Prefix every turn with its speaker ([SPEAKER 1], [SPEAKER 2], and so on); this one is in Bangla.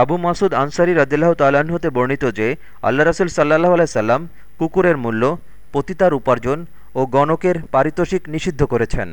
[SPEAKER 1] আবু মাসুদ আনসারি রদিল্লাহ তালান হতে বর্ণিত যে, আল্লাহ রসুল সাল্লাহ আলাইসাল্লাম কুকুরের মূল্য, পতিতার উপার্জন ও গণকের পারিতোষিক নিষিদ্ধ করেছেন।